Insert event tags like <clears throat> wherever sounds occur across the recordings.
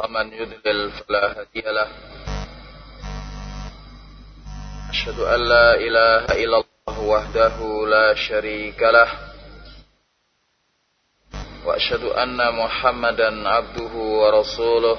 ومن يذلل فلا هدي له أشهد أن لا إله إلا الله وحده لا شريك له وأشهد أن محمدا عبده ورسوله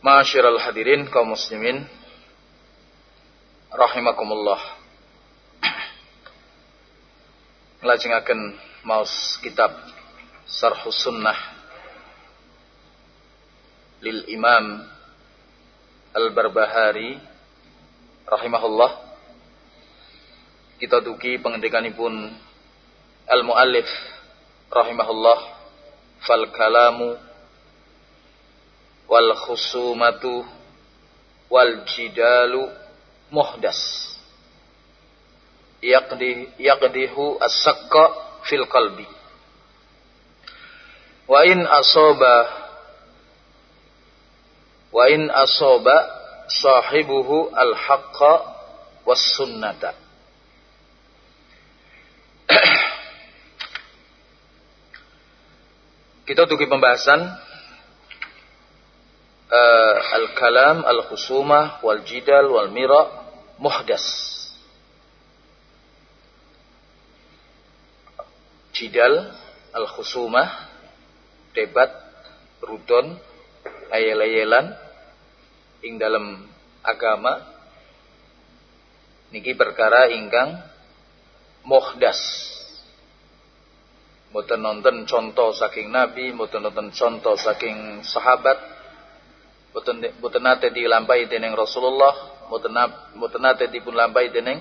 Ma'asyiral hadirin kaum muslimin rahimakumullah. Nglajengaken maos kitab Sarhus Sunnah lil Imam Al-Barbahari rahimahullah. Kita duki pengendikanipun al-muallif rahimahullah fal kalamu wal khusumatu wal jidalu muhdas. Yaqdi yaqdihu as-saqqa fil qalbi. Wa in asaba wa in asaba sahibuhu al-haqqa was sunnata Kita untuk pembahasan uh, al-kalam, al-khusumah, wal-jidal, wal-mira, muhdas. Jidal, al-khusumah, debat, rudon, ayel-ayelan, ing dalam agama, niki perkara ingkang muhdas. Mboten nonton contoh saking Nabi, mboten nonton contoh saking sahabat, mboten nate dilampahi dening Rasulullah, mboten nate dipun lampahi dening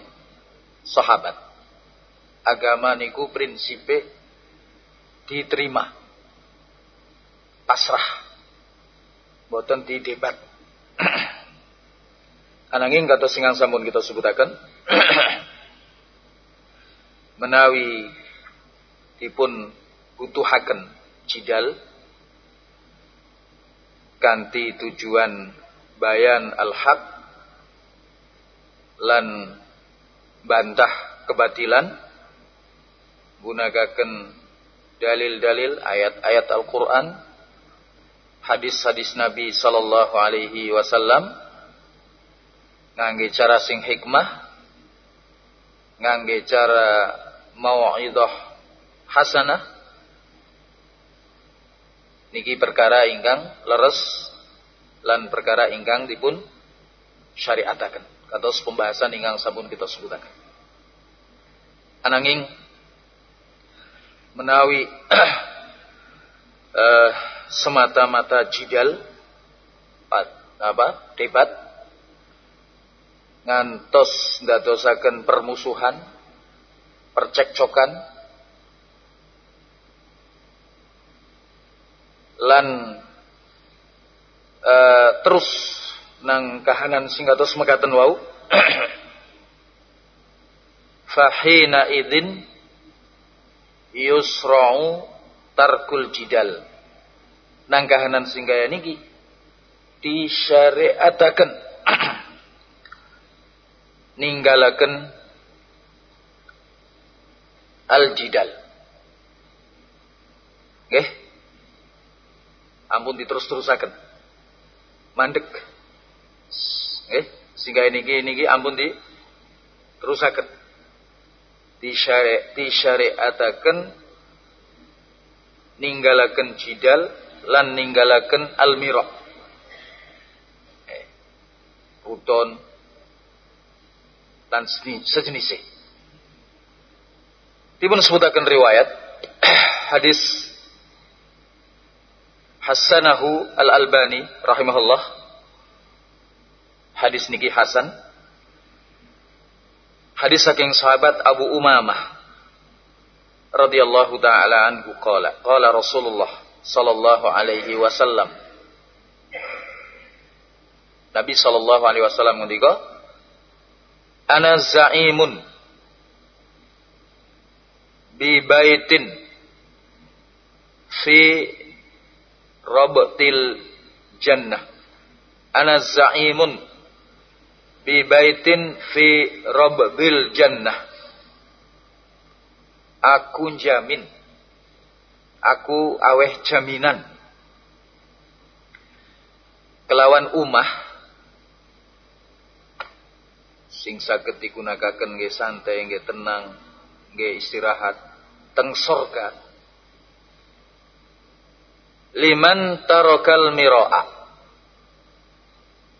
sahabat. Agama niku prinsipe diterima. Pasrah. Mboten didebat. <clears throat> Ananging kata singang sampun kita sebutaken <clears throat> menawi dipun butuhaken jidal kanti tujuan bayan al-haq lan bantah kebatilan. Gunakaken dalil-dalil ayat-ayat Al-Qur'an hadis-hadis Nabi sallallahu alaihi wasallam ngangge cara sing hikmah ngangge cara mau'idhah hasanah niki perkara ingkang leres lan perkara ingkang dipun syariataken. Kados pembahasan ingkang sampun kita sebutaken. Ananging menawi uh, <clears throat> semata-mata jidal apa debat ngantos ndadosaken permusuhan percekcokan lan uh, terus nang kahanan sing kados mekaten wau. <clears throat> Fahina idzin yusra'u tarkul jidal. Nang kahanan sing kaya niki disyariataken. <clears throat> Ninggalaken al jidal. Nggih ampun diterus-terusaken. Mandek. Eh sehingga ini niki ampun di. Terusaken. Disyari disyariataken ninggalaken jidal lan ninggalaken almira. Eh, ruton dan sejenisnya dipun sebutaken riwayat <clears throat> hadis Hasanahu Al-Albani rahimahullah. Hadis niki Hasan. Hadis saking sahabat Abu Umamah radhiyallahu taala anhu qala qala Rasulullah sallallahu alaihi wasallam Nabi sallallahu alaihi wasallam ngendika Ana za'imun bi baitin fi rabtil jannah. Ana za'imun bi baitin fi rabbil jannah. Aku jamin. Aku aweh jaminan. Kelawan umah sing saged digunakaken nggih santai nggih tenang nggih istirahat teng surga liman tarokal miroa.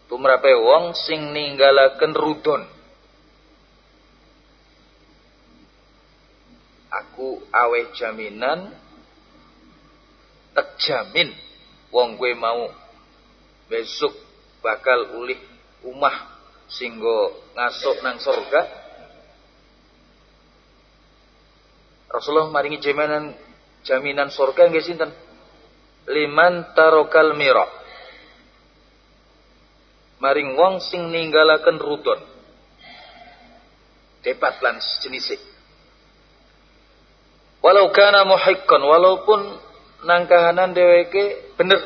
Tumrape wong sing ninggalaken rudon. Aku aweh jaminan tak jamin wong gue mau. Besok bakal ulih umah singgo ngasuk nang surga. Rasulullah maringi jaminan jaminan surga nggih sinten liman tarokal mira maring wong sing ninggalaken rudon. Debat lan jenis walau kana muhiqqan walaupun nang kahanan dheweke bener.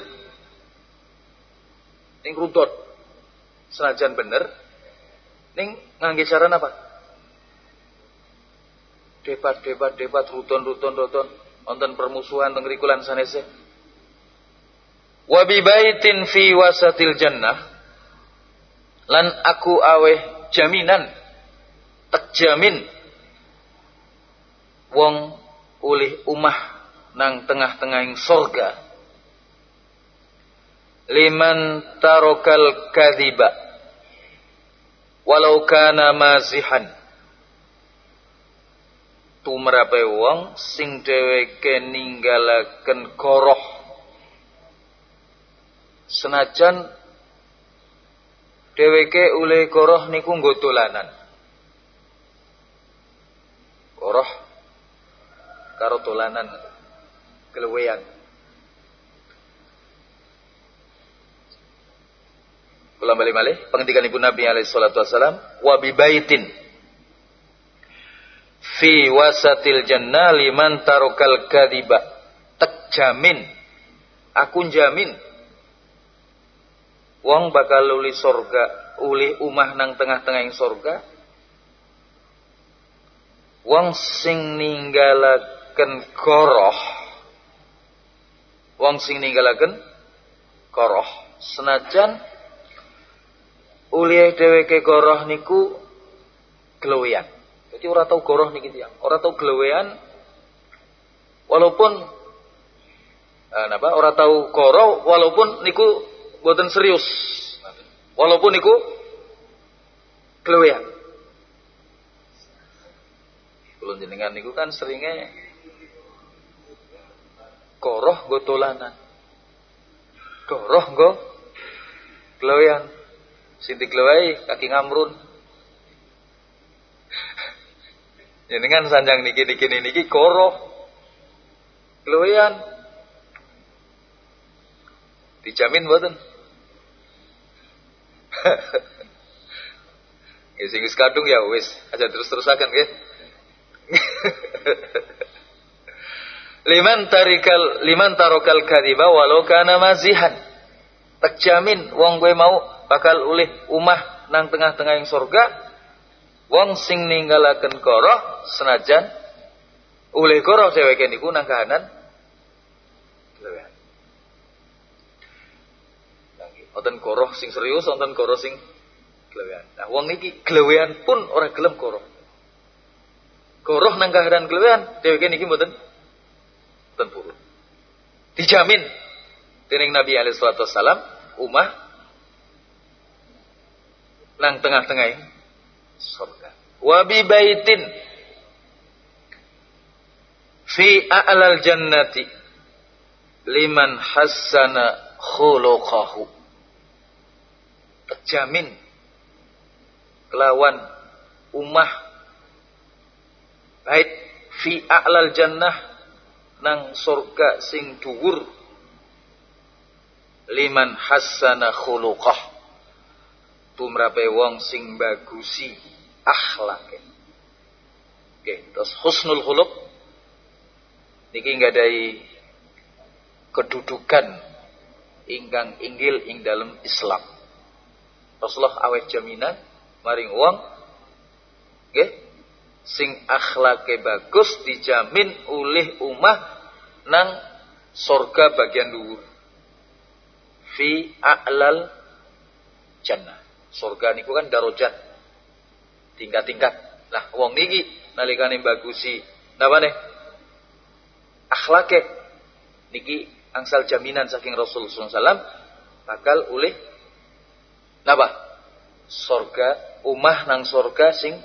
Ning rudon. Senajan bener ning ngangge cara apa? Debat debat debat rudon rudon rudon wonten permusuhan teng rikulan sanese wa baitin fi wasatil jannah. Lan aku aweh jaminan tak jamin wong ulih umah nang tengah-tengahing sorga. Liman tarokal kadhiba. Walau kana mazihan. Tumrape wong sing dheweke ninggalaken koroh senajan dheweke ule koroh niku nggo dolanan. Koroh karo dolanan kelewean. Kula bali malih pengendikan Ibu Nabi alaihi salatu wasalam wa bi baitin fi wasatil jannah liman tarokal kadiba. Tak jamin aku jamin wong bakal uli sorga uli umah nang tengah-tengah yang sorga. Wong sing ninggalaken koroh wong sing ninggalaken koroh. Senajan uli dheweke koroh niku gelewean jadi ora tau koroh niki tiyang. Ora tau gelewean walaupun eh, napa? Ora tau koroh walaupun niku buatan serius. Walaupun iku kelewean. Kulun jenengan niku kan seringnya koroh go tolanan. Koroh go kelewean. Sinti kelewai kaki ngamrun. <laughs> Jenengan sanjang niki niki niki koroh kelewean. Dijamin buatan <laughs> Ya sing wis ya wis, aja terus-terusaken nggih. <laughs> liman tarikal liman tarokal kadiba walau kana mazihan. Tak jamin wong gue mau bakal ulih umah nang tengah-tengah yang surga. Wong sing ninggalaken koroh senajan ulih koroh dheweke niku nang kahanan kelewean. Wonten koroh sing serius, wonten koroh sing Glewean. Nah, wong niki glewean pun ora gelem koroh. Koroh nang kahanan glewean, dheweke niki mboten mboten purun. Dijamin dening Nabi alaihi salatu wasalam umah nang tengah-tengah surga. Wa bi baitin fi a'lal jannati liman hassana khuluqahu. Terjamin kelawan umah. Baik. Fi a'lal jannah. Nang surga sing dhuwur. Liman hasana khuluqah. Tumrape wong sing bagusi akhlake. Oke terus husnul khuluq. Niki nggadahi kedudukan ingkang inggil ing dalam Islam Rasulullah awet jaminan maring wong nggih sing akhlake bagus dijamin oleh umah nang surga bagian dhuwur. Fi a'lal jannah. Surga niku kan darajat. Tingkat-tingkat. Nah wong niki nalikane bagusi napa nih akhlake. Niki angsal jaminan saking Rasul SAW bakal oleh napa? Surga umah nang surga sing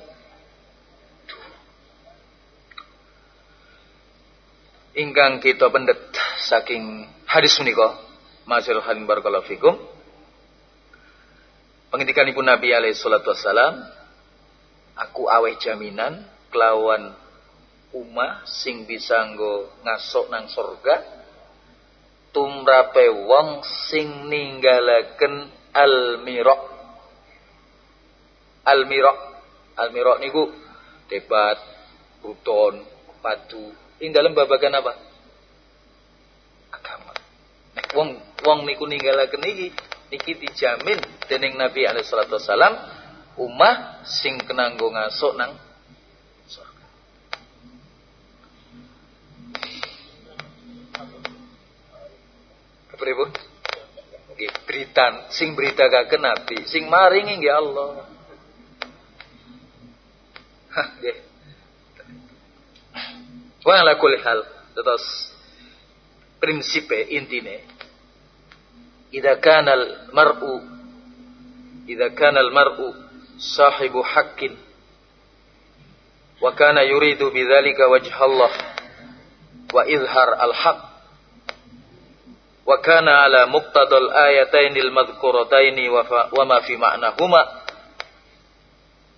ingkang kita pendet saking hadis menika. Masyaallah hadin barakallahu fikum. Pengendikanipun Nabi alaihi salatu wassalam aku aweh jaminan kelawan umah sing bisa nggo ngasok nang surga tumrape wong sing ninggalaken al-miraq al-miraq. Al-miraq niku debat, buton, padu. Ing dalam babagan apa? Agama. Wong wong niku ninggalaken iki niki dijamin dening Nabi alaihi salatu wasalam umah sing kena nggo ngasuk nang surga. Nggih, berita sing beritakaken Nabi, sing maringi nggih Allah. Wa ala hal. Terus prinsipe intine. Idza kana al mar'u idza kana al mar'u sahibu haqqin wa kana yuridu bidzalika wajha Allah. Wa izhar al haqq wa kana ala muqtadal ayatainil madhkurataini wa ma fi ma'nahuma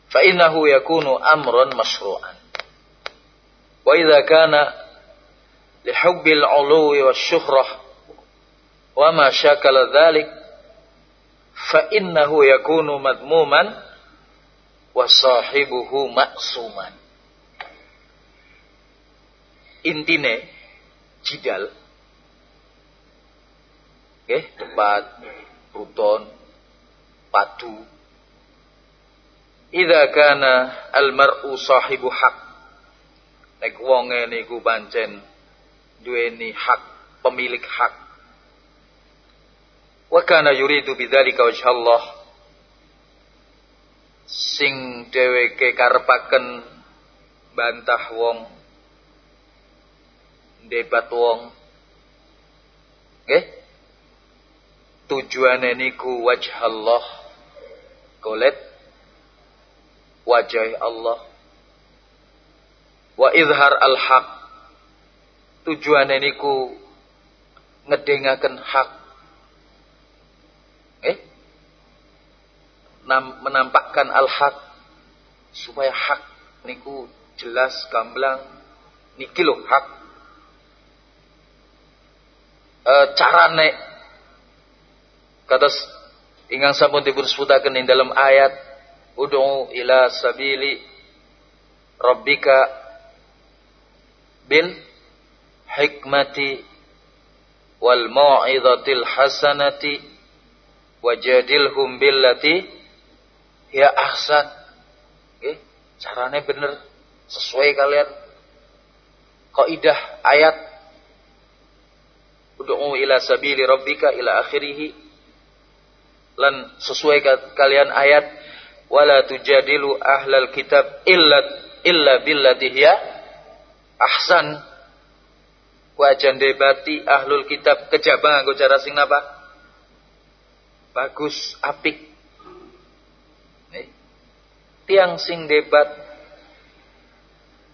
fa innahu yakunu amran masyru'an wa idza kana li hubbil 'uluwi wasyuhrah wa ma shakala dhalik fa innahu yakunu madmuman wa sahibuhu ma'suman intine jidal okay, debat ruton padu Idza kana al-mar'u sahibu hak. Nek wonge niku pancen duweni hak, pemilik hak. Wa kana yuridu bidzalika wajhallah. Sing dheweke karepaken bantah wong debat wong nggih tujuane niku wajhallah. Golet wajah Allah. Wa izhar al haq tujuan niku ngedengaken hak. Eh? Nam, menampakkan al haq supaya hak niku jelas gamblang. Niki hak. E, carane kados Ingang sampun dipun sebutaken ing dalam ayat ud'u ila sabili rabbika bil hikmati wal mau'izatil hasanati wajadilhum billati ya ahsan. Nggih, carane bener sesuai kalian kaidah ayat ud'u ila sabili rabbika ila akhirih lan sesuai kalian ayat wala tujadilu ahlal kitab illa illa billati hiya ahsan. Wajan debati ahlul kitab kejaba nggo cara sing napa? Bagus apik. Nih. Tiang sing debat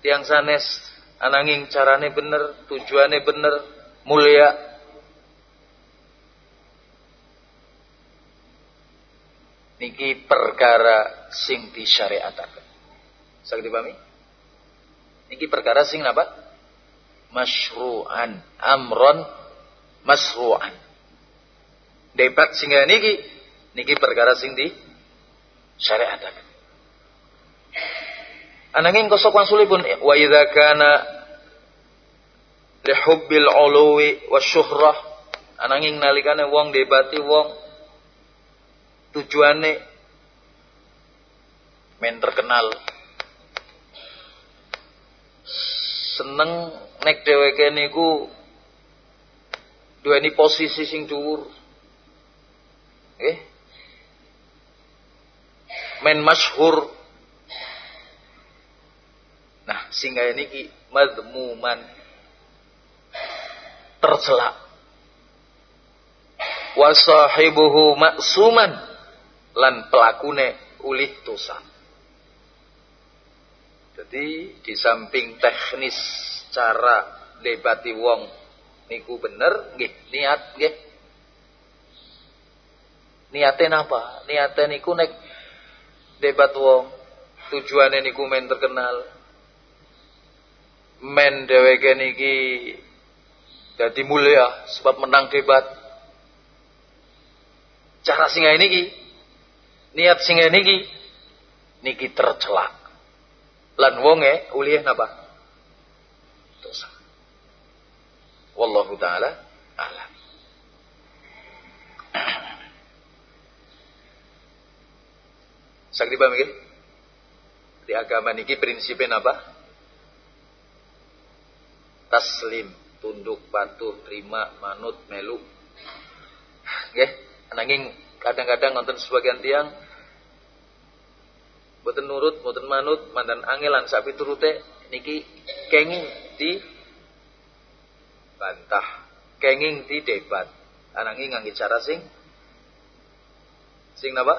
tiang sanes ananging carane bener tujuannya bener mulia niki perkara sing disyariataken saged dipahami? Niki perkara sing napa masyru'an. Amron masru'an debat sing niki niki perkara sing di syariataken Ananging kosok pun wa idza kana li hubbil uluwi wasyuhrah ananging nalikane wong debati wong tujuane men terkenal. Seneng nek dheweke niku duweni posisi sing dhuwur. Nggih. Men masyhur. Nah, sehingga ini ki madmuman. Tercela. Wa sahibuhu maksuman lan pelakune ulih dosa. Jadi di samping teknis cara debati wong niku bener nggih niat nggih. Niate napa? Niate niku nek debat wong tujuannya niku men terkenal men dheweke niki dadi mulia sebab menang debat. Cara singa niki niat singa niki niki tercelak. Lan wonge ulih napa? Dosa. Wallahu taala alam. Sakti paham Di agama niki prinsipnya apa? taslim tunduk patuh terima manut melu nggih nanging kadang-kadang nonton sebagian tiang boten nurut boten manut mandan angelan sapi turute niki kenging di bantah kenging di debat. Ananging ngangge cara sing sing napa?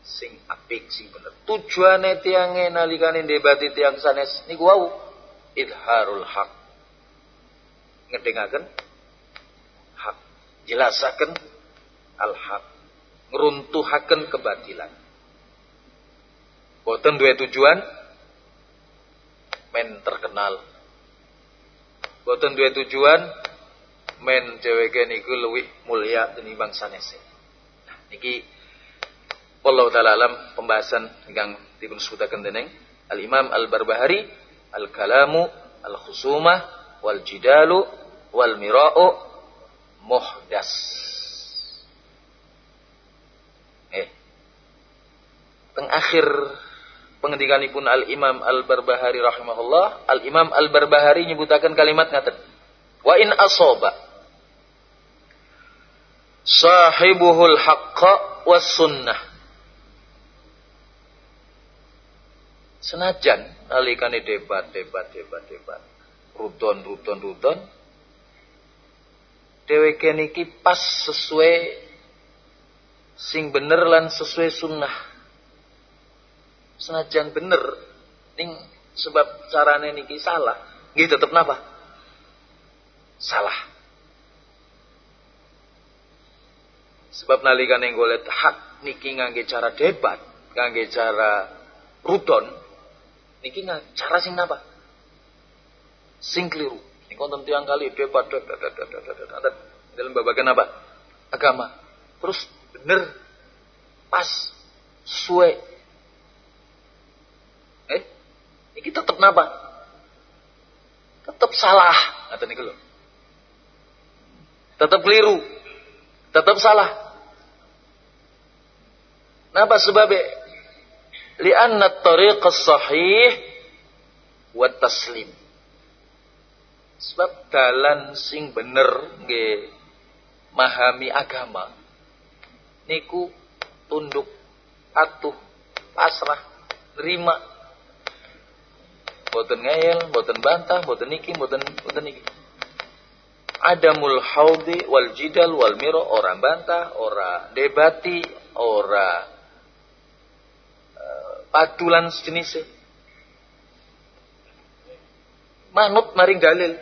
Sing apik sing bener. Tujuane tiange nalikane debati tiang sanes niku wau. Idharul haq. Ngedengaken hak jelasaken al hak ngeruntuhaken kebatilan boten dua tujuan men terkenal boten dua tujuan men dheweke niku luwih mulia tinimbang sanese nah niki wallahu taala alam pembahasan ingkang dipun sebutaken dening Al Imam Al Barbahari Al Kalamu Al Khusumah wal jidalu wal mira'u muhdas. Eh. Teng akhir pengendikanipun Al Imam Al Barbahari rahimahullah, Al Imam Al Barbahari nyebutaken kalimat ngaten. Wa in asaba sahibuhul haqqa was sunnah. Senajan alikane debat, debat, debat, debat rudon rudon rudon dheweke niki pas sesuai sing bener lan sesuai sunnah senajan bener ning sebab carane niki salah nggih tetep napa salah sebab nalikane golek hak niki ngangge cara debat ngangge cara rudon niki cara sing napa sing keliru. Ini konten tiang kali debat dalam babagan apa? Agama. Terus bener pas suwe. Eh, ini tetap napa? Tetap salah, kata niku lho. Tetap keliru. Tetap salah. Napa sebabnya? Lianna tariq sahih wa taslim. Sebab dalan sing bener nggih mahami agama niku tunduk patuh pasrah nerima boten ngeyel boten bantah boten niki boten boten niki. Adamul haudi wal jidal wal miro ora bantah ora debati ora uh, padulan sejenis manut maring dalil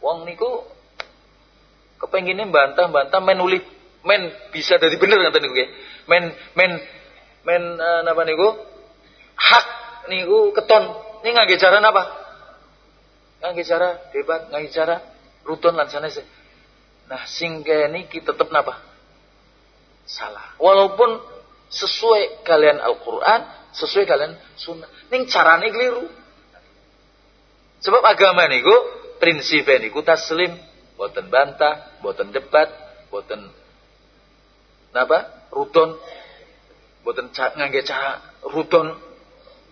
wong niku kepenginnya bantah-bantah men uli men bisa dari bener nggak niku men men men uh, napa niku? Hak niku keton. Ini nggak cara apa? Nggak cara debat nggak cara ruton lan sana sih nah sing niki tetep napa? Salah. Walaupun sesuai kalian Al-Quran sesuai kalian sunnah. Ning carane keliru. Sebab agama niku prinsipnya niku taslim, boten bantah, boten debat, boten napa? Ruton, boten ngangge cara ruton.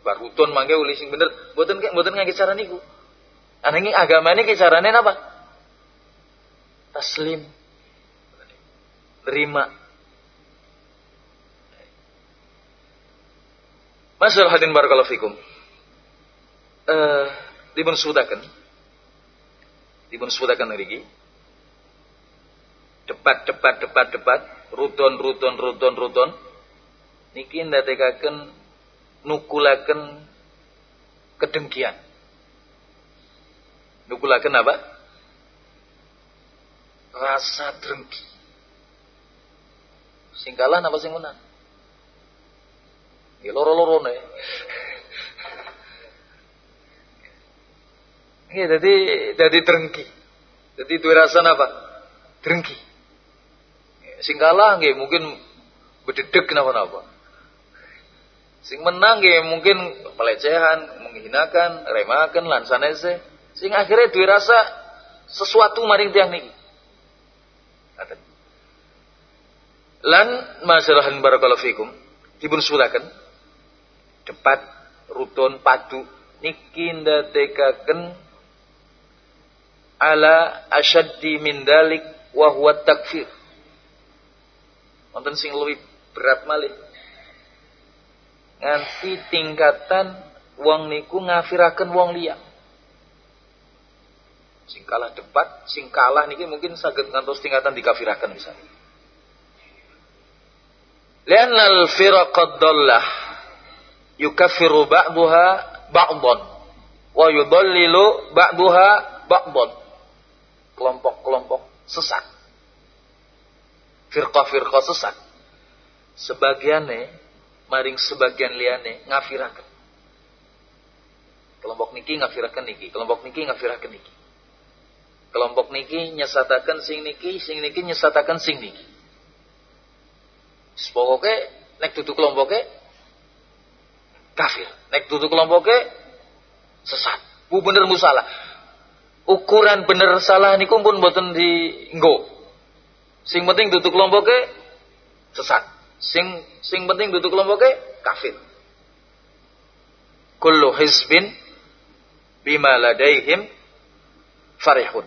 Bar ruton mangke uli sing bener, boten boten ngangge cara niku. Ananging agama niki carane napa? Taslim. Terima. Masyaallah hadin barakallahu fikum. Eh dipun sudakan dipun sudakan ngriki debat debat debat debat ruton ruton ruton ruton niki ndadekaken nukulaken kedengkian nukulaken apa rasa drengki sing kalah apa sing menang ya loro nih Iya, jadi jadi drengki. Jadi dua rasa apa? Drengki. Sing kalah nggih mungkin bededek kenapa-napa. Sing menang nggih mungkin pelecehan, menghinakan, remakan lan sanese. Sing akhirnya dua rasa sesuatu maring tiang niki. Lan masyarakat barakallahu fikum dipun sulaken debat ruton padu niki ndadekaken ala asyaddi min dalik takfir. Wonten sing luwih berat malih. Nganti tingkatan wong niku ngafiraken wong liya. Sing kalah debat, sing kalah niki mungkin saged ngantos tingkatan dikafiraken misalnya. Lianna al-firaqad dallah yukaffiru ba'daha ba'dhan wa yudallilu ba'daha ba'dhan kelompok-kelompok sesat. Firqah-firqah sesat. Sebagiannya maring sebagian liane ngafirakan. Kelompok niki ngafirakan niki, kelompok niki ngafirakan niki. Kelompok niki nyesatakan sing niki, sing niki nyesatakan sing niki. Pokoknya nek duduk kelompoknya kafir. Nek duduk kelompoknya sesat. Bu bener musalah ukuran bener salah niku pun mboten dienggo. Sing penting duduk ke sesat. Sing sing penting duduk ke kafir. Kullu hizbin bima ladaihim farihun.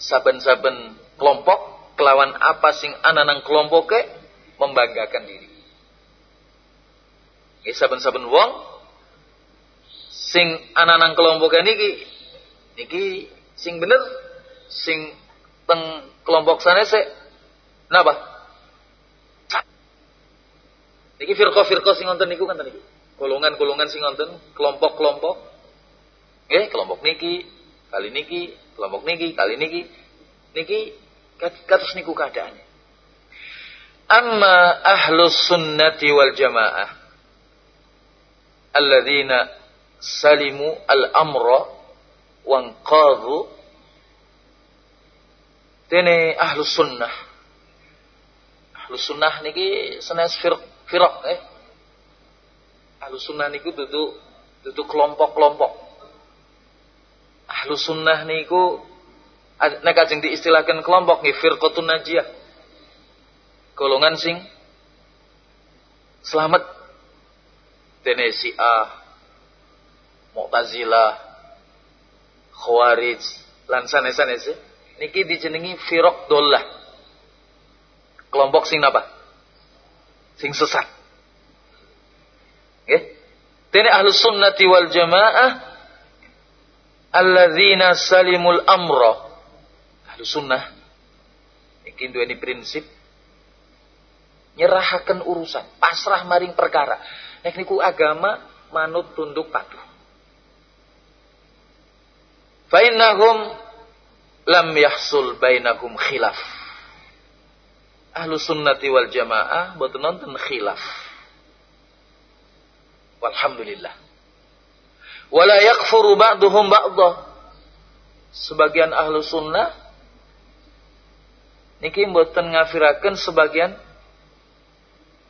Saben-saben kelompok kelawan apa sing ananang ke membanggakan diri. Saben-saben wong sing ananang kelompok niki niki sing bener sing teng kelompok sana se napa niki firqah sing ngonten niku kan niki golongan golongan sing ngonten kelompok kelompok eh kelompok niki kali niki kelompok niki kali niki. Niki kados niku keadaannya. Amma ahlus sunnati wal jamaah alladzina salimu al-amra wangqadhu dene ahlu sunnah ahlu sunnah niki senes firq firq eh. Ahlu sunnah niku duduk duduk kelompok-kelompok. Ahlu sunnah niku nek ajeng diistilahkan kelompok nggih firqatun najiyah. Golongan sing selamat. Dene A Mu'tazilah Khawarij lan sanes-sanes niki dijenengi firaq dollah kelompok sing apa? Sing sesat. Nggih dene ahlus sunnati wal jamaah alladzina salimul amra. Ahlus sunnah. Iki duweni prinsip. Nyerahaken urusan pasrah maring perkara. Nek niku agama manut tunduk patuh. Fa'innahum lam yahsul bainahum khilaf. Ahlu sunnati wal jamaah buat nonton khilaf. Walhamdulillah. Wala yakfuru ba'duhum ba'dah. Sebagian ahlu sunnah niki mboten ngafiraken sebagian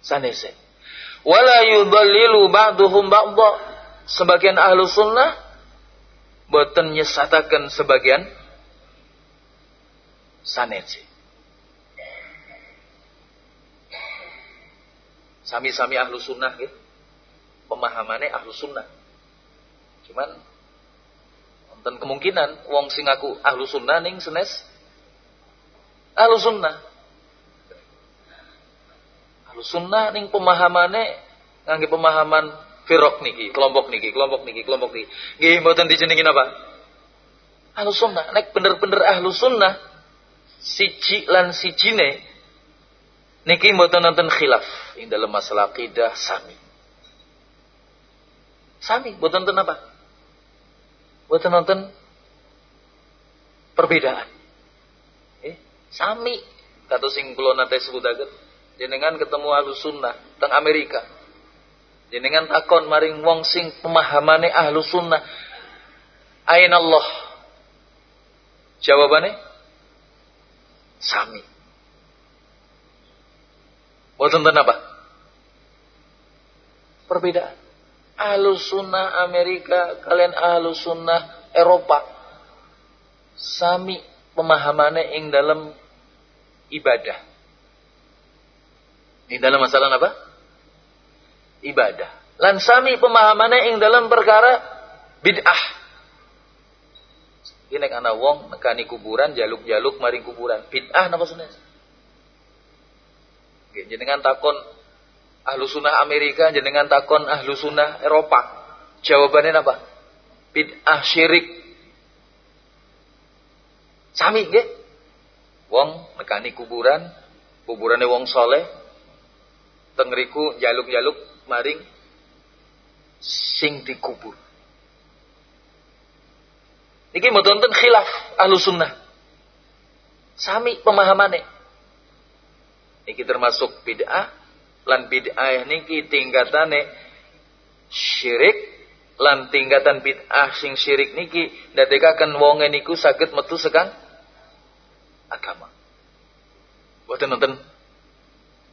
sanese. Wala yudallilu ba'duhum ba'dah. Sebagian ahlu sunnah boten nyesataken sebagian saneji. Sami-sami ahlu sunnah gitu. Pemahamannya ahlu sunnah. Cuman dan kemungkinan wong sing aku ahlu sunnah ning senes ahlu sunnah. Ahlu sunnah ning pemahamannya ngangge pemahaman firok niki, kelompok niki, kelompok niki, kelompok niki. Nggih mboten dijenengi apa? Ahlu sunnah. Nek bener-bener ahlu sunnah siji lan sijine niki mboten nonton khilaf ing dalam masalah akidah sami. Sami, mboten nonton apa? Mboten nonton perbedaan. Eh, sami kata sing kula nate sebutaken jenengan ketemu ahlu sunnah teng Amerika Jenengan takon maring wong sing pemahamane ahlu sunnah. Ain Allah. Jawabannya sami. Boten apa? Perbedaan. Ahlu sunnah Amerika, kalian ahlu sunnah Eropa. Sami pemahamannya ing dalam ibadah. Ing dalam masalah apa? ibadah. Lan sami pemahamannya ing dalam perkara bid'ah. Ini ana wong nekani kuburan jaluk-jaluk maring kuburan. Bid'ah napa sunah? Jenengan takon ahlu sunnah Amerika, jenengan takon ahlu sunnah Eropa. Jawabannya apa? Bid'ah syirik. Sami nggih. Wong nekani kuburan, kuburane wong soleh, tengriku jaluk-jaluk maring sing dikubur. Niki tonton khilaf ahlu sunnah. Sami pemahamannya. Niki termasuk bid'ah. Lan bid'ah niki tingkatane syirik. Lan tingkatan bid'ah sing syirik niki. Dadekakan wonge niku sakit metu sekang agama. Boten nonton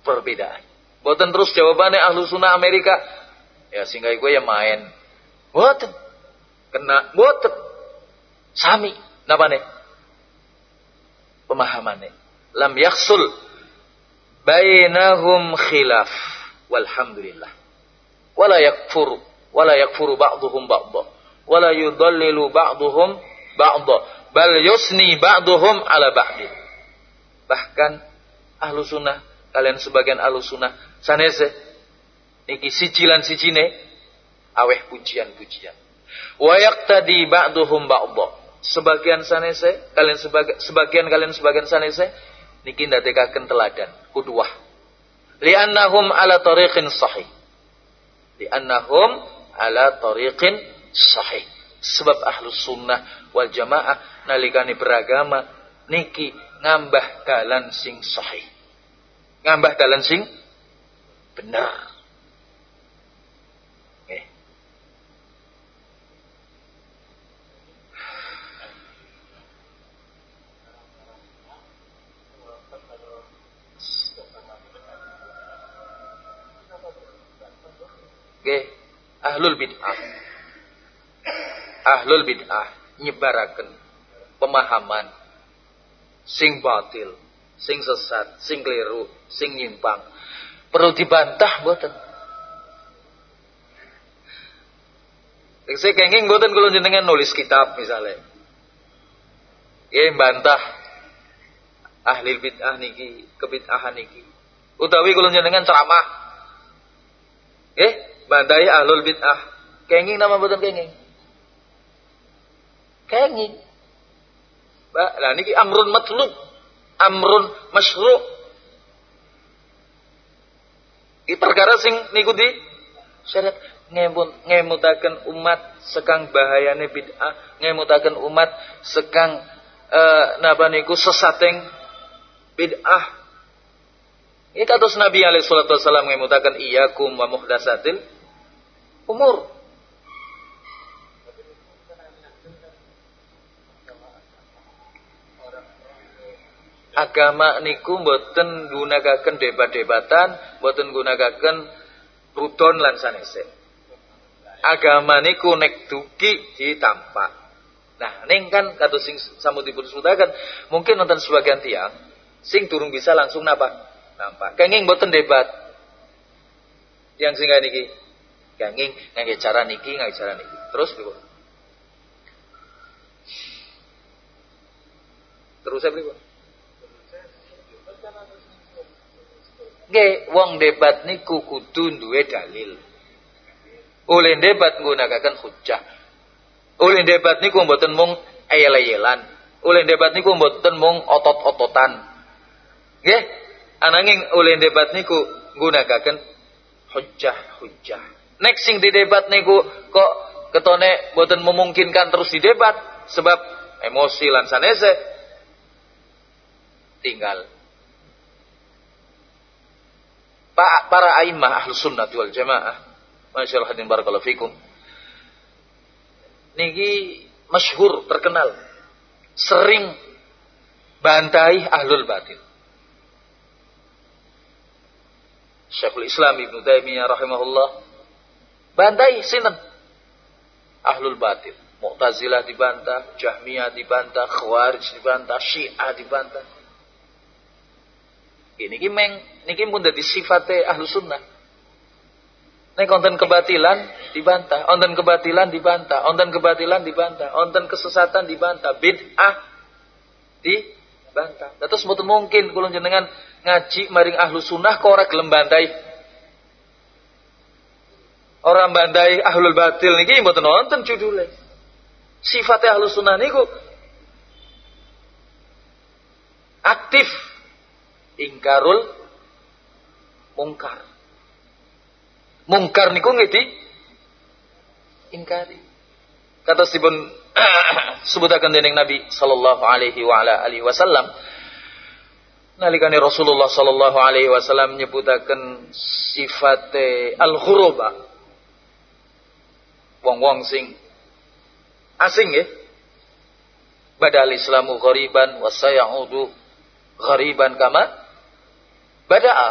perbedaan. Boten terus jawabannya ahlu sunnah Amerika. Ya sehingga gue ya main. Boten. Kena boten. Sami. Napa nih? Pemahamannya. Lam yaksul. Bainahum khilaf. Walhamdulillah. Wala yakfuru. Wala yakfuru ba'duhum ba'dah. Wala yudallilu ba'duhum ba'dah. Bal yusni ba'duhum ala ba'din. Bahkan ahlu sunnah kalian sebagian ahlu sunnah sanese niki sicilan sicine aweh pujian-pujian wa yaqtadi ba'duhum ba'dha sebagian sanese kalian sebagian kalian sebagian sanese niki ndadekaken teladan kuduah li'annahum ala tariqin sahih. Li'annahum ala tariqin sahih. Sebab ahlu sunnah wal jamaah nalikani beragama niki ngambah dalan sing sahih. Ngambah dalan sing benar. Nggih, ahlul bid'ah. Ahlul bid'ah nyebaraken pemahaman sing batil, sing sesat, sing keliru, sing nyimpang. Perlu dibantah mboten? Saya kenging mboten kula jenengan nulis kitab misalnya. Ya bantah ahli bid'ah niki, kebid'ahan niki. Utawi kula jenengan ceramah. Eh, bantai ahlul bid'ah. Kenging nama mboten kenging. Kenging. Lah niki amrun matlub, amrun masyru'. Iki perkara sing niku di syariat ngemut ngemutaken umat sekang bahayane bid'ah, ngemutaken umat sekang eh napa niku bid'ah. Ini kados Nabi alaihi salatu wasallam ngemutaken iyyakum wa muhdatsatil umur. agama niku mboten gunakaken debat-debatan, mboten gunakaken rudon lan sanese. Agama niku nek duki ditampak. Nah, ning kan kados sing samudipun sutakan, mungkin nonton sebagian tiang sing durung bisa langsung napa? Nampak. Kenging mboten debat. Yang sing niki kenging ngangge cara niki, ngangge cara niki. Terus pripun? Terus saya pripun? Nggih, wong debat niku kudu duwe dalil. Oleh debat nggunakaken hujjah. Oleh debat niku mboten mung ayel-ayelan. Oleh debat niku mboten mung otot-ototan. Nggih, ananging oleh debat niku nggunakaken hujjah-hujjah. Nek sing di debat niku kok ketone mboten memungkinkan terus di debat sebab emosi lan sanese tinggal. Para a'immah ahlu sunnah wal jamaah Masya Allah barakallahu fikum. Niki masyhur terkenal sering bantai ahlul batil. Syekhul Islam Ibnu Taimiyah rahimahullah bantai sinten ahlul batil Mu'tazilah dibantah, Jahmiyah dibantah, Khawarij dibantah, Syiah dibantah. Ini meng niki pun dadi sifate ahlu sunnah. Nek konten kebatilan dibantah, konten kebatilan dibantah, konten kebatilan dibantah, konten kesesatan dibantah, bid'ah dibantah. Terus mboten mungkin kula jenengan ngaji maring ahlu sunnah kok ora gelem bantai. Orang bandai ahlul batil niki mboten nonton judule. Sifatnya ahlu sunnah niku aktif ingkarul mungkar. Mungkar niku nggih ingkari. Kata sipun <clears throat> sebutaken dening Nabi sallallahu alaihi wa ala alihi wasallam nalikane Rasulullah sallallahu alaihi wasallam nyebutaken sifate al-ghuraba. Wong-wong sing asing ya. Badal Islamu ghariban wa sayaudu ghariban kama bada'a.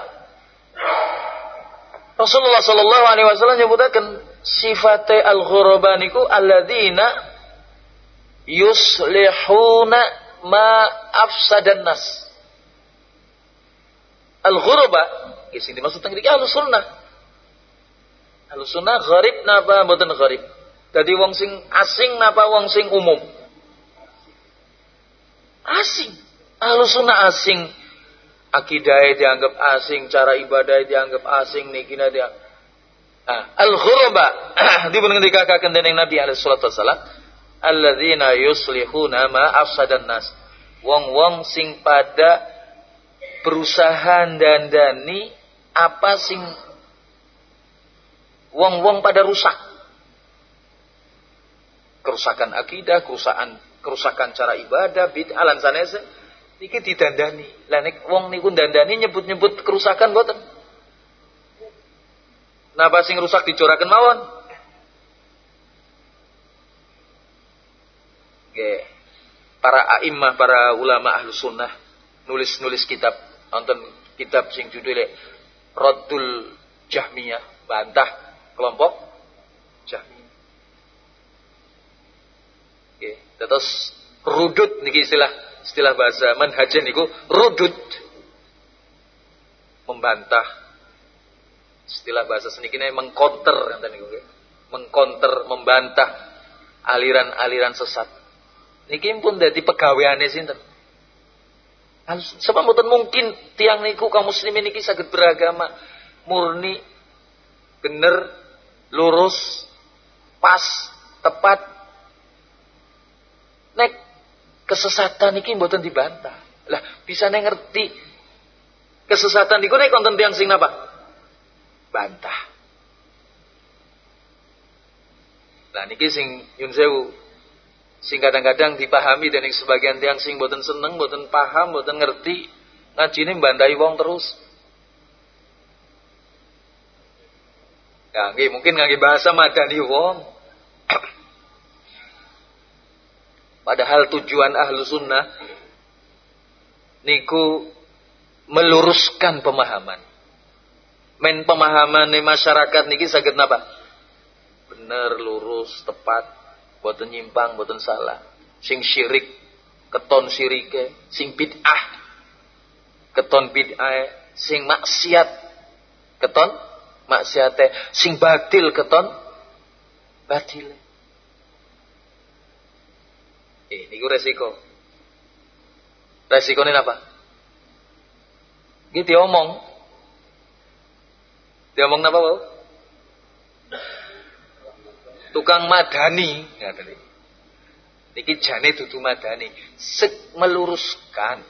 Rasulullah sallallahu alaihi wasallam nyebutaken sifate al-ghuraba niku alladzina yuslihuna ma afsadan nas. Al-ghuraba di sini maksud teng iki ahlus sunnah. Ahlus sunnah gharib napa mboten gharib. Dadi wong sing asing napa wong sing umum? Asing. Ahlus asing akidahnya dianggap asing, cara ibadahnya dianggap asing, nikina dia. Ah, al-ghuraba <clears throat> ngendikaken dening Nabi alaihi salatu wasallam, alladzina yuslihuna ma afsadan nas. Wong-wong sing pada berusaha dandani apa sing wong-wong pada rusak. Kerusakan akidah, kerusakan kerusakan cara ibadah, bid'ah lan sanese Niki didandani. Lah nek wong niku dandani nyebut-nyebut kerusakan mboten. Napa sing rusak dicoraken mawon? Oke. Para a'immah, para ulama ahlu sunnah nulis-nulis kitab, nonton kitab sing judulnya Raddul Jahmiyah, bantah kelompok Jahmi. Oke, terus rudut niki istilah istilah bahasa manhajen niku rudut. Membantah istilah bahasa ini mengkonter nanti niku mengkonter membantah aliran-aliran sesat. Niki pun dadi pegaweane sinten? Sebab mboten mungkin tiang niku kaum muslimin niki saged beragama murni bener lurus pas tepat nek kesesatan niki mboten dibantah. Lah bisa nek ngerti kesesatan niku nek konten tiang sing napa? Bantah. Lah niki sing yun sewu sing kadang-kadang dipahami dan sebagian tiang sing boten seneng, boten paham, boten ngerti, ngajine mbandai wong terus. Nggih mungkin ngangge bahasa madani wong. Padahal tujuan ahlu sunnah niku meluruskan pemahaman. Men pemahaman masyarakat niki saged napa? Bener, lurus, tepat boten nyimpang boten salah sing syirik keton sirike sing bid'ah keton bid'ah sing maksiat keton maksiate sing batil keton batil eh niku resiko. Resiko ini apa gitu diomong. Diomong apa bau tukang madani. Ngaten niki jane dudu madani. Sek meluruskan.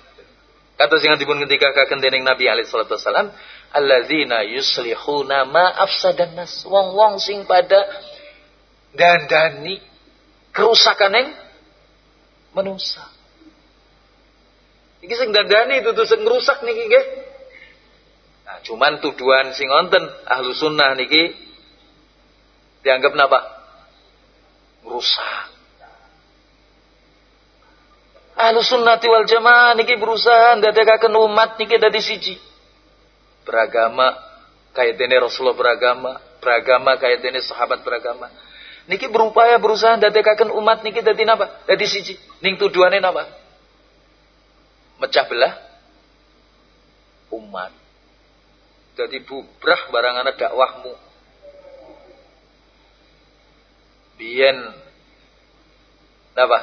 Kata sing dipun kaken dening Nabi alaihi salatu wasalam alladzina yuslihuna ma afsadan nas wong-wong sing pada dandani kerusakan yang manusia iki sing dandani dudu sing ngrusak niki nggih nah cuman tuduhan sing wonten ahlu sunnah niki dianggap napa rusak. Ahlu sunnati wal jamaah niki berusaha ndadekaken umat niki dadi siji. Beragama dene Rasulullah beragama, beragama dene sahabat beragama. Niki berupaya berusaha ndadekaken umat niki dadi napa? Dadi siji. Ning tujuane napa? Mecah belah umat. Jadi bubrah barangana dakwahmu biyen apa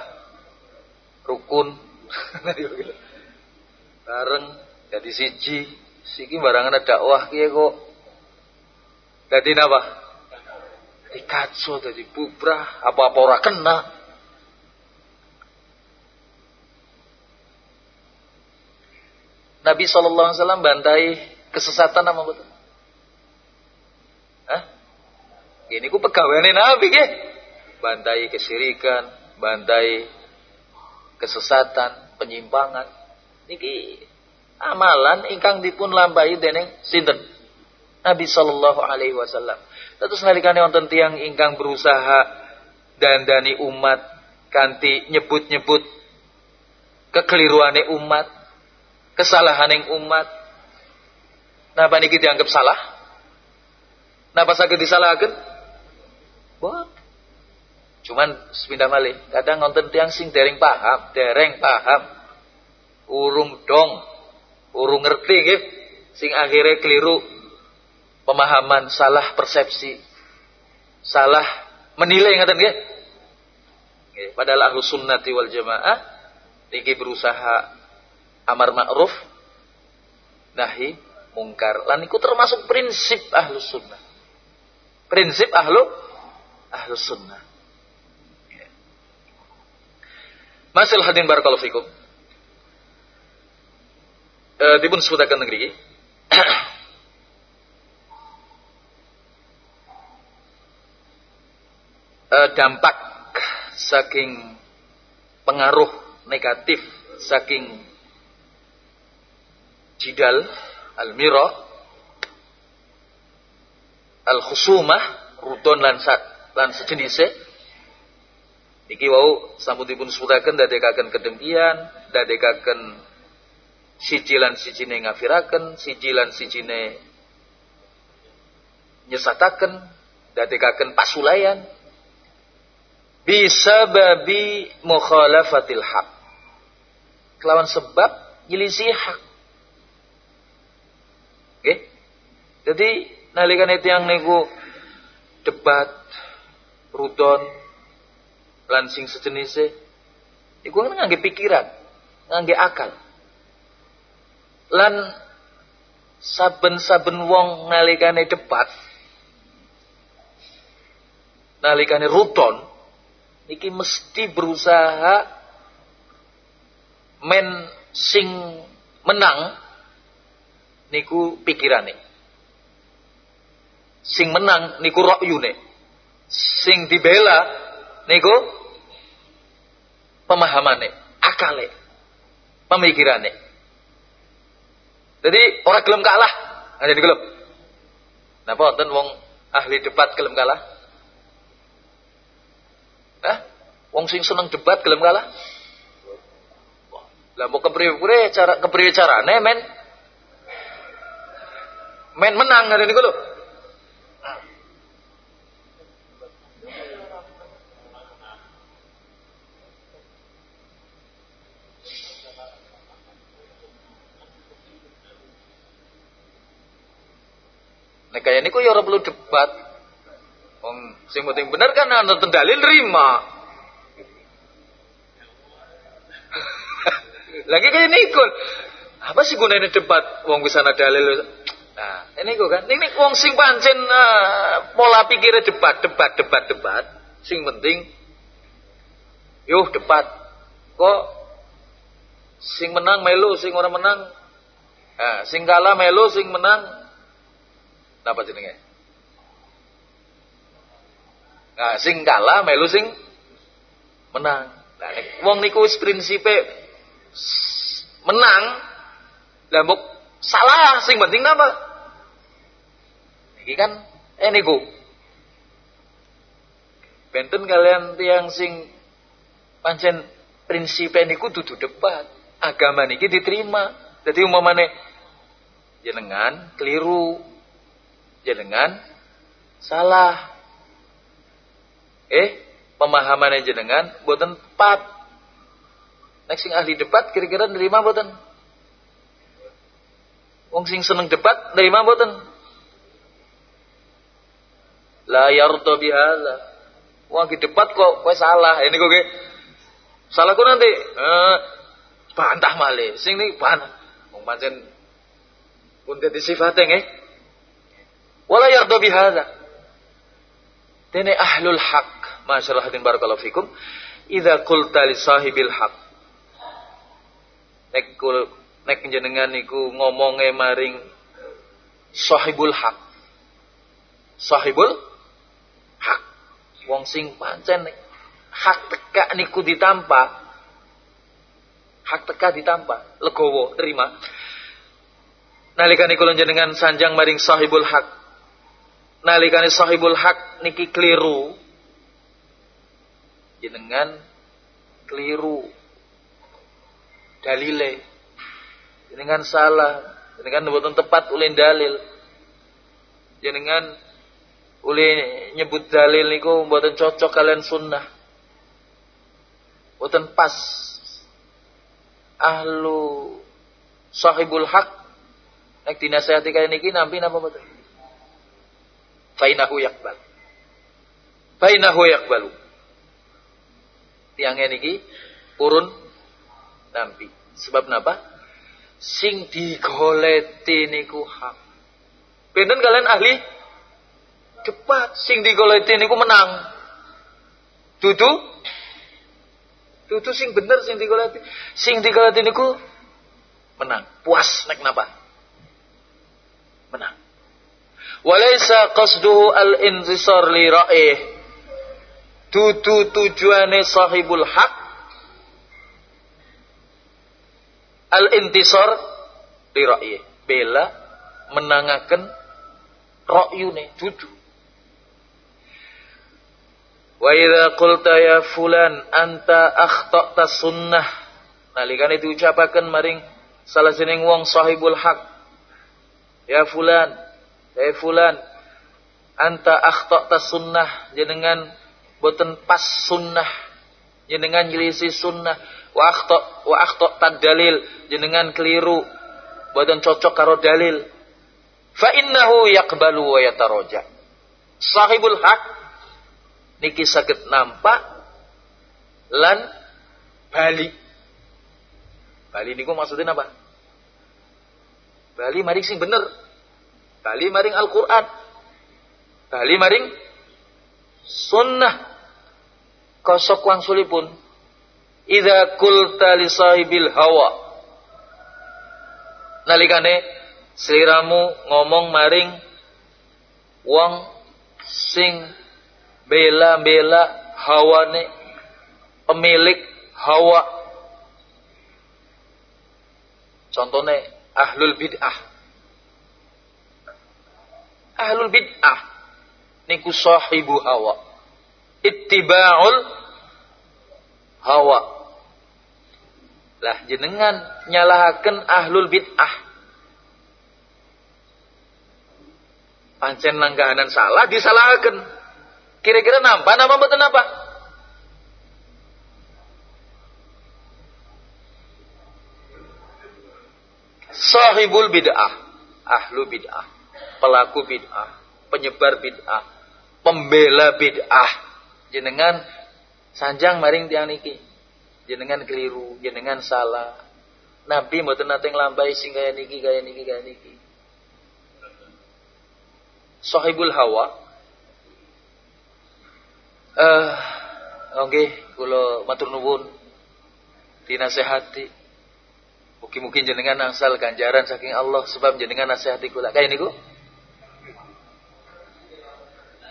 rukun <laughs> bareng jadi siji siki barangan dakwah kiye kok dadi napa dikatso dadi bubrah apa-apa ora kena Nabi wasallam bantai kesesatan apa betul? Hah? Ini ku pegawainya Nabi ke? bantai kesyirikan, bantai kesesatan, penyimpangan. Niki amalan ingkang dipun lambai dening sinten? Nabi sallallahu alaihi wasallam. Terus nalikane wonten tiyang ingkang berusaha dandani umat kanthi nyebut-nyebut kekeliruane umat, kesalahaning umat. Napa niki dianggap salah? Napa saged disalahkan? Boten. Cuman sepindah malih, kadang ngonten tiang sing dereng paham, dereng paham. Urung dong, urung ngerti nggih, sing akhirnya keliru pemahaman, salah persepsi, salah menilai ngaten nggih. Padahal ahlu sunnati wal jamaah niki berusaha amar ma'ruf nahi mungkar. Lan niku termasuk prinsip ahlu sunnah. Prinsip ahlu ahlu sunnah. Masil hadin barakallahu fikum. E, dipun sebutakan negeri. E, <clears throat> dampak saking pengaruh negatif saking jidal al-mira al-khusumah rudon lan lan sejenisnya. Iki wau sampun dipun sebutaken dadekaken kedengkian, dadekaken sijilan sijine ngafiraken, sijilan sijine nyesataken, dadekaken pasulayan. Bisa babi mukhalafatil haq. Kelawan sebab nyelisih hak. Oke? Okay? jadi nalikan itu yang niku debat rudon lansing sejenisnya iku kan ngangge pikiran ngangge akal lan saben-saben wong nalikane debat nalikane ruton iki mesti berusaha men sing menang niku pikirane. Sing menang niku rokyune. Sing dibela niku pemahamane akale pemikirane jadi orang gelem kalah hanya di gelem napa wonten wong ahli debat gelem kalah Hah? Wong sing seneng debat gelem kalah? Lah mau kepriye cara kepriye carane men men menang ngene niku lho. Nek kaya niku ya ora perlu debat. Wong sing penting bener kan ana dalil terima. Lagi <laughs> kayak niku. Apa sih gunanya debat wong bisa ada dalil? Nah, ini kok kan. Ini wong sing pancen uh, pola pikirnya debat, debat, debat, debat. Sing penting yuh debat. Kok sing menang melu, sing orang menang Nah, sing kalah melu, sing menang apa jenenge? Nah, sing kalah melu sing menang. Nek wong niku wis prinsipe menang, lah mbok salah sing penting napa? Iki kan eh niku. Benten kalian tiang sing pancen prinsipe niku dudu debat. Agama niki diterima. Jadi umpamane jenengan keliru, jenengan salah, eh pemahaman jenengan buatan tepat. Nek sing ahli debat kira-kira nerima buatan wong sing seneng debat nerima buatan la yarda bihala wong debat kok kowe salah. Ini kok salah kok nanti? Eh, bantah malih. Sing ini bantah. Wong pancen pun dadi sifatnya nggih wala yarda bihala dene ahlul haq Masyaallah hadirin barakallahu fikum. Idza qulta li sahibil haq. Nek kul nek jenengan niku ngomonge maring sahibul haq. Sahibul haq. Wong sing pancen hak teka niku ditampa. Hak teka ditampa, legowo terima. Nalikane kula jenengan sanjang maring sahibul haq. Nalikane sahibul haq niki keliru, jenengan keliru. Dalile. Jenengan salah. Jenengan buatan tepat ulin dalil. Jenengan ulin nyebut dalil niku buatan cocok kalian sunnah. Buatan pas. Ahlu sahibul hak nek dinasehati kaya niki nampi napa mboten fainahu yakbal fainahu yakbalu tiangnya niki urun nampi. Sebab napa? Sing digoleti niku hak. Benten kalian ahli cepat sing digoleti niku menang. Dudu Dudu sing bener sing digoleti. Sing digoleti niku menang. Puas nek napa? Menang. Walaysa qasduhu al-intisar li ra'ih. Dudu tujuane sahibul hak al intisar li ra'yi bela menangaken ra'yune dudu. Wa idza qulta ya fulan anta akhtata sunnah. Nalikane diucapaken maring salah jeneng wong sahibul hak ya fulan ya fulan anta akhtata sunnah jenengan boten pas sunnah jenengan nyelisi sunnah wa akhta wa akhta dalil jenengan keliru boten cocok karo dalil. Fa innahu yaqbalu wa yataraja. Sahibul hak niki saged nampak lan bali. Bali niku maksudnya apa? Bali maring sing bener bali maring Al-Qur'an. Bali maring sunnah. Kosok wangsulipun. Idza qulta li sahibil hawa. Nalikane sliramu ngomong maring wong sing bela-bela hawane pemilik hawa. Contohnya ahlul bid'ah ahlul bid'ah. Niku sahibu hawa. Ittiba'ul hawa. Lah jenengan nyalahaken ahlul bid'ah. Pancen langgahanan salah disalahaken. Kira-kira nampak nama betul apa sahibul bid'ah. Ahlu bid'ah pelaku bid'ah penyebar bid'ah, pembela bid'ah. Jenengan sanjang maring tiang niki. Jenengan keliru, jenengan salah. Nabi mboten nate nglampahi sing kaya niki, kaya niki, kaya niki. Sahibul Hawa eh uh, oke okay, kula matur nuwun dinasehati Mungkin-mungkin jenengan angsal ganjaran saking Allah sebab jenengan nasihati kula. Kayak niku?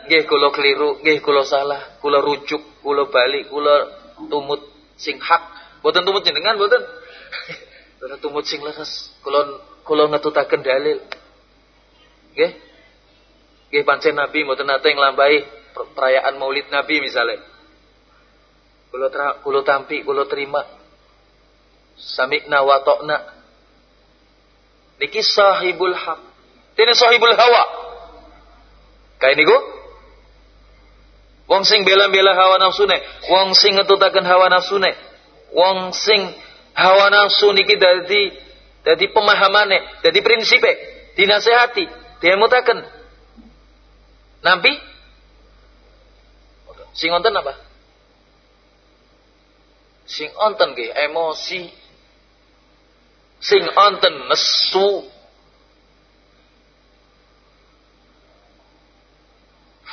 Nggih kula keliru, nggih kula salah, kula rujuk, kula balik, kula tumut sing hak. Boten tumut jenengan boten. <laughs> Kula tumut sing leres, kula kula ngetutaken dalil. Nggih. Nggih pancen Nabi mboten nate nglampahi perayaan Maulid Nabi misalnya. Kula kula tampi, kula terima. Sami'na wa ta'na. Niki sahibul hak. Ini sahibul hawa. Kayak niku Wong sing bela-bela hawa nafsune, wong sing ngetutaken hawa nafsune, wong sing hawa nafsu niki dadi dadi pemahamane, dadi prinsipe, dinasehati, diemutaken. Nampi sing wonten apa? Sing onten nggih emosi. Sing onten nesu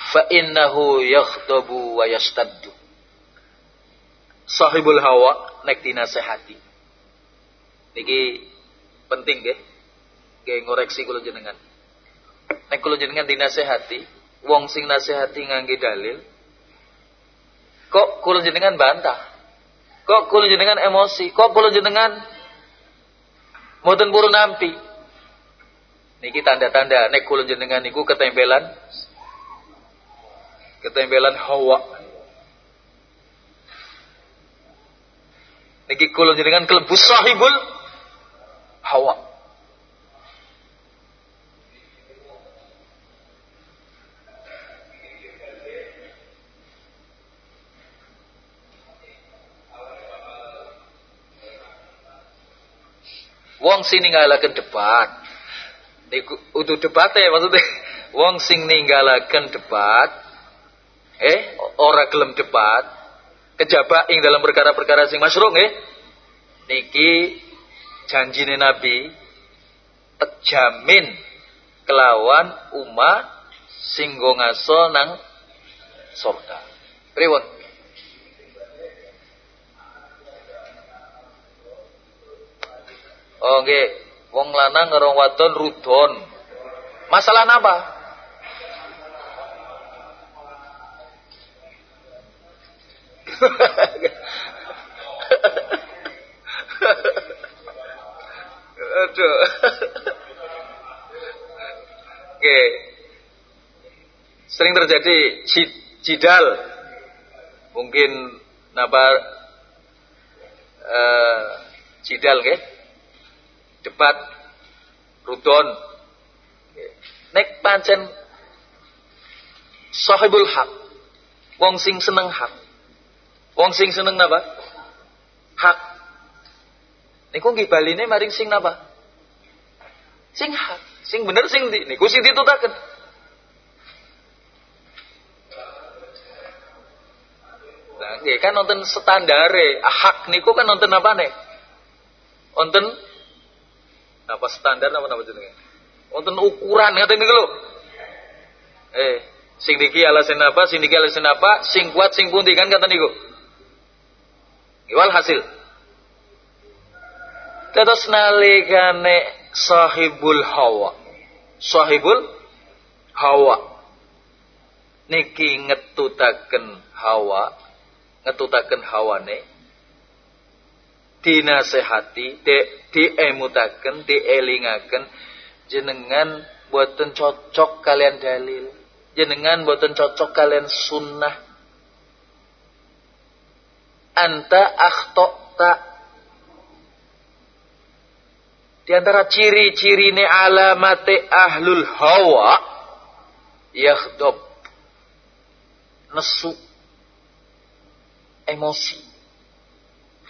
fa innahu yakhdabu wa yastaddu sahibul hawa nek dinasehati. Niki penting nggih. Nggih ngoreksi kula jenengan. Nek kula jenengan dinasehati wong sing nasehati ngangge dalil kok kula jenengan bantah? Kok kula jenengan emosi? Kok kula jenengan mboten purun nampi niki tanda-tanda nek kula jenengan niku ketempelan ketempelan hawa niki kula jenengan kelebu sahibul hawa Wong sing ninggalaken debat. Niku utuh debat ya maksudnya. Wong sing ninggalaken debat eh ora gelem debat kejaba ing dalam perkara-perkara sing masyru nggih niki janjine Nabi terjamin kelawan umat sing go ngaso nang surga. Pripun? Oh nggih, wong lanang ngerong wadon rudon. Masalah apa? Oke. Sering terjadi jidal. Mungkin napa uh, jidal ke? Debat rudon. Nek pancen sahibul hak. Wong sing seneng hak. Wong sing seneng napa? Hak. Niku nggih baline maring sing napa? Sing hak, sing bener sing di niku sing ditutaken. Nah, nggih kan nonton standare, hak niku kan nonton apa nih? Nonton apa standar apa nama jenenge? Wonten ukuran ngaten niku lho. Eh, sing niki alasan apa, sing niki alasan apa, sing kuat sing pundi kan kata niku. Iwal hasil. Terus nalikane sahibul hawa. Sahibul hawa. Niki ngetutaken hawa, ngetutaken hawane. Dinasehati, di diemutaken, dielingaken. Jenengan buatan cocok kalian dalil. Jenengan buatan cocok kalian sunnah. Anta tak di antara ciri-ciri ne alamate ahlul hawa yakhdob nesu emosi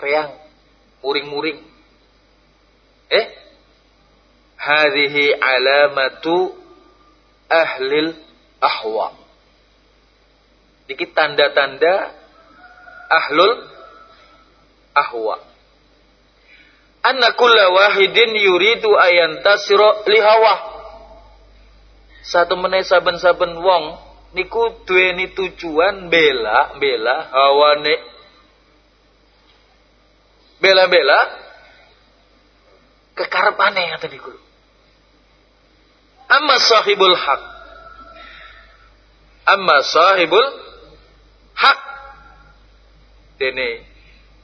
reang muring-muring eh hadhihi alamatu ahlil ahwa. Dikit tanda-tanda ahlul ahwa. Anna kulla wahidin yuridu ayantasira lihawa. Satu meneh saben-saben wong niku duweni tujuan bela bela hawane. Bela-bela kekarepane ngoten niku. Amma sahibul hak. Amma sahibul hak. Dene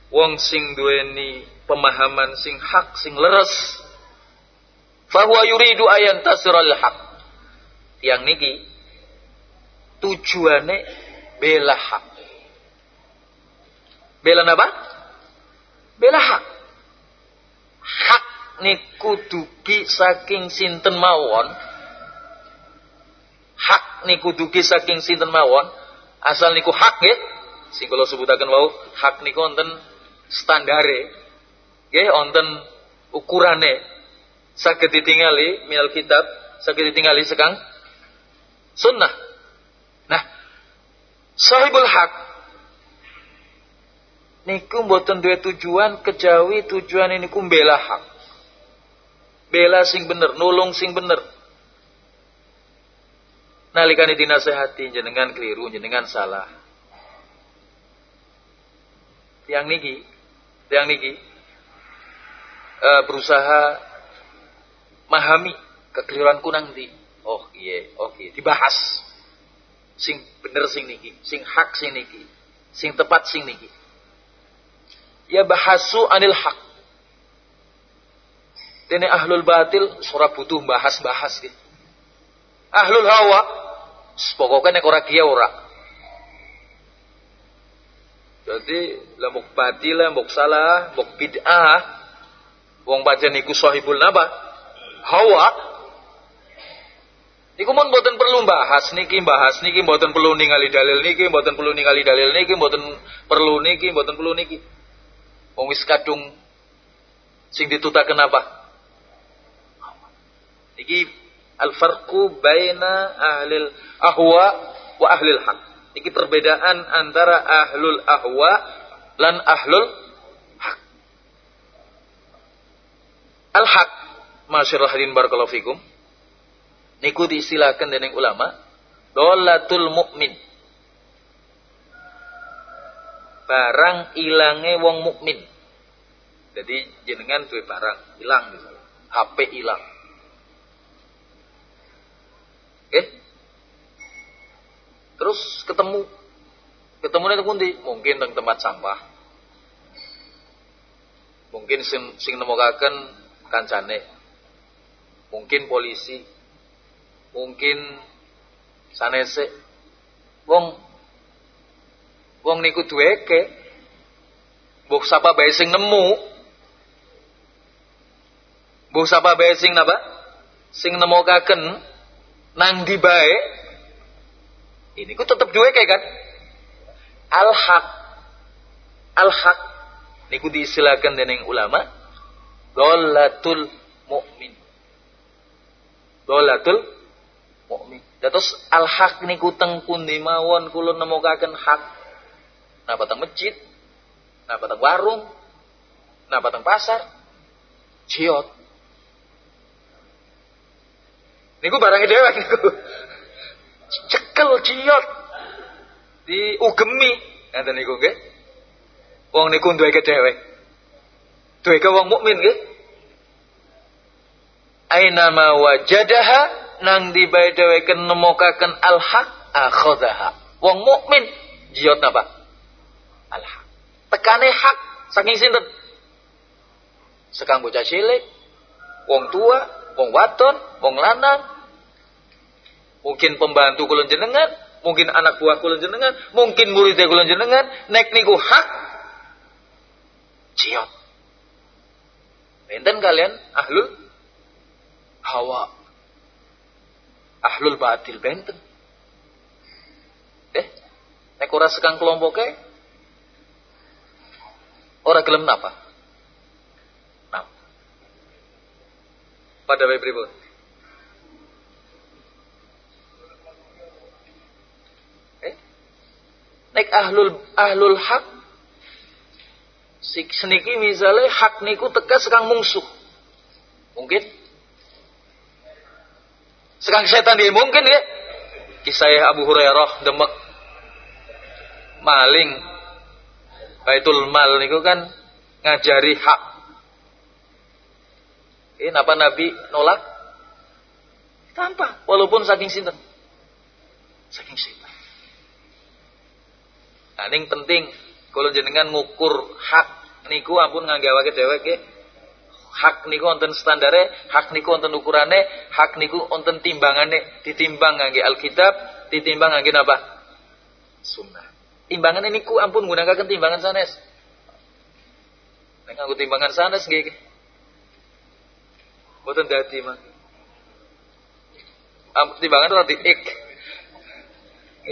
wong sing duweni pemahaman sing hak sing leres. Fahuwa yuridu ayan tasiral hak. Yang niki tujuane bela hak. Bela apa? Bela hak. Hak niku duki saking sinten mawon hak niku dugi saking sinten mawon asal niku hak nggih sing kula sebutaken wau hak niku wonten standare nggih wonten ukurane saged ditingali minal kitab saged ditingali sekang sunnah. Nah sahibul hak niku mboten duwe tujuan kejawi tujuan ini ku bela hak. Bela sing bener nulung sing bener. Nalikane dinasehati jenengan keliru jenengan salah. Yang niki yang niki e, berusaha memahami kekeliruanku nanti. Oh iya oke okay. dibahas. Sing bener sing niki sing hak sing niki sing tepat sing niki. Ya bahasu anil hak. Dene ahlul batil surah butuh bahas-bahas gitu. Ahlul hawa pokoknya nek ora kiye ora. Jadi lemuk batil lemuk salah lemuk bid'ah wong pancen niku sahibul napa hawa Niku mun mboten perlu bahas niki bahas niki mboten perlu ningali dalil niki mboten perlu ningali dalil niki mboten perlu niki mboten perlu niki. Wong wis kadung sing ditutaken apa? Niki Al-farqu baina ahlil ahwa wa ahlil haq. Iki perbedaan antara ahlul ahwa lan ahlul haq. Al-haq, masyarul hadirin barakallahu fikum. Niku diistilahkan dening ulama, dolatul mukmin. Barang ilange wong mukmin. Jadi jenengan duwe barang hilang misalnya. HP hilang Eh? Terus ketemu. Ketemu itu pundi? Mungkin di tempat sampah. Mungkin sing, sing nemokaken kancane. Mungkin polisi. Mungkin sanese. Wong wong niku duweke. Mbok sapa bae sing nemu. Mbok sapa bae sing napa? Sing nemokaken nang di bae Ini ku dua kayak kan? Al-haq. Al-haq. Niku diistilahkan dengan ulama. Dolatul mu'min. Dolatul mu'min. Terus al-haq niku teng pundi mawon kula nemokaken hak. Napa teng masjid? Napa teng warung? Napa teng pasar? Ciot. Niku barangnya dewa <laughs> niku. Cekel ciot. Diugemi. Nanti niku nggih. Wong niku duweke dhewe. Duweke wong mukmin nggih. Aina ma wajadaha nang di bae dheweke nemokaken al-haq akhadhaha. Wong mukmin jiot napa? Al-haq. Tekane hak saking sinten? Sekang bocah cilik, wong tua, wong waton, wong lanang, mungkin pembantu kula jenengan, mungkin anak buah kula jenengan, mungkin murid kula jenengan, nek niku hak ciot. Benten kalian ahlul hawa. Ahlul batil benten. Eh, nek ora sekang kelompoknya, ora gelem napa? pada baik pripun? Eh? Nek ahlul ahlul hak seniki misalnya hak niku teka sekang mungsuh. Mungkin sekang setan dia mungkin ya. Kisah Abu Hurairah demek maling Baitul Mal niku kan ngajari hak napa Nabi nolak? Tanpa, walaupun saking sinten. Saking sinten. Nah, ini penting kalau jenengan ngukur hak niku ampun nganggawake dheweke hak niku wonten standare, hak niku wonten ukurane, hak niku wonten timbangane, ditimbang ngangge Alkitab, ditimbang ngangge napa? Sunnah. Timbangan niku ampun gunakan timbangan sanes. Nek nganggo timbangan sanes nggih Mboten dadi mah. Timbangan ora diik.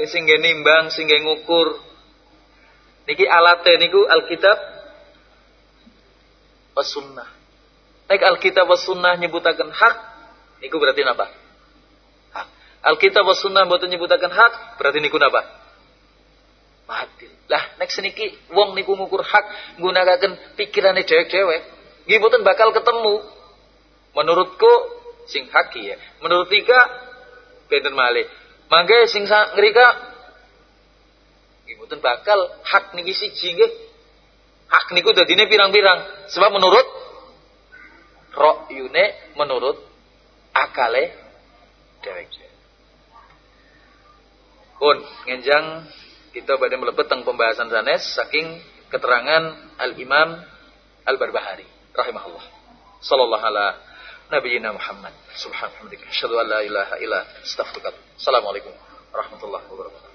Sing nimbang, sing ngukur. Niki alate niku Alkitab was sunnah. Nek Alkitab was sunnah nyebutaken hak, niku berarti napa? Hak. Alkitab was sunnah mboten nyebutaken hak, berarti niku napa? Batil. Lah nek seniki wong niku ngukur hak nggunakaken pikirane dewek-dewek, nggih mboten bakal ketemu Menurutku sing haki ya. Menurut tiga benten malih. Mangke sing ngrika mboten bakal hak niki siji nggih. Hak niku dadine pirang-pirang. Sebab menurut ro'yune menurut akale dhewek. Pun ngenjang kita pada melebet tentang pembahasan sanes saking keterangan Al Imam Al Barbahari rahimahullah. Sallallahu alaihi nabiyina Muhammad. Subhanallah. Asyhadu an la ilaha illa astaghfiruka. Assalamualaikum warahmatullahi wabarakatuh.